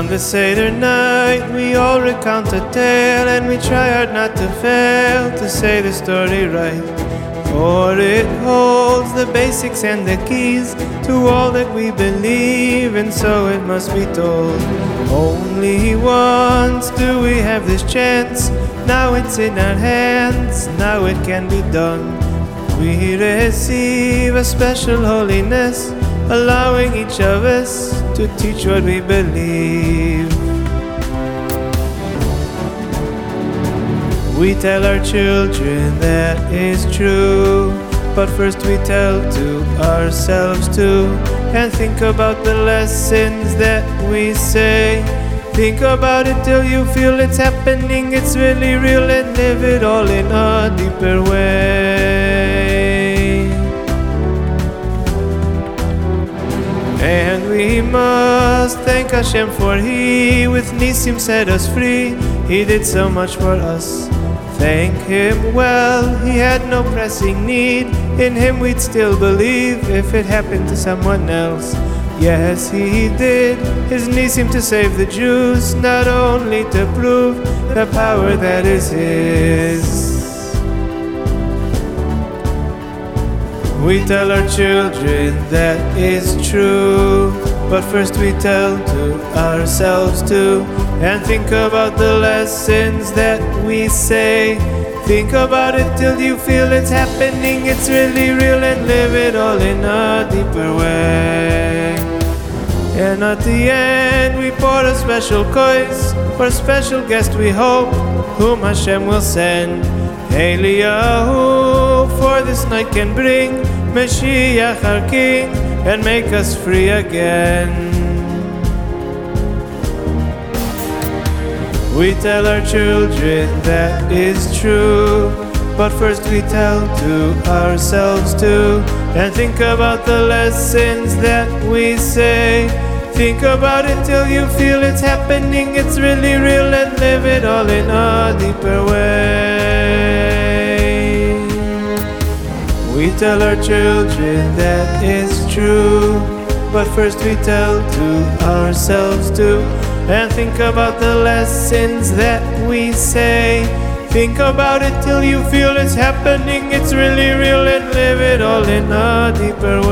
On the Seder night, we all recount a tale, and we try hard not to fail to say the story right. For it holds the basics and the keys to all that we believe, and so it must be told. Only once do we have this chance. Now it's in our hands, now it can be done. We receive a special holiness, allowing each of us to teach what we believe. We tell our children that is true, but first we tell to ourselves too, and think about the lessons that we say. Think about it till you feel it's happening, it's really real, and live it all in a deeper way. And we must thank Hashem for He with Nisim set us free. He did so much for us. Thank Him well, He had no pressing need. In Him we'd still believe if it happened to someone else. Yes, He did His Nisim to save the Jews, not only to prove the power that is His. We tell our children that is true, but first we tell to ourselves too, and think about the lessons that we say. Think about it till you feel it's happening, it's really real, and live it all in a deeper way. And at the end, we pour a special kois for a special guest we hope, whom Hashem will send. Eliyahu, for this night can bring Mashiach our King and make us free again. We tell our children that is true, but first we tell to ourselves too, and think about the lessons that we say. Think about it till you feel it's happening, it's really real, and live it all in a deeper way. We tell our children that is true, but first we tell to ourselves too, and think about the lessons that we say. Think about it till you feel it's happening, it's really real, and live it all in a deeper way.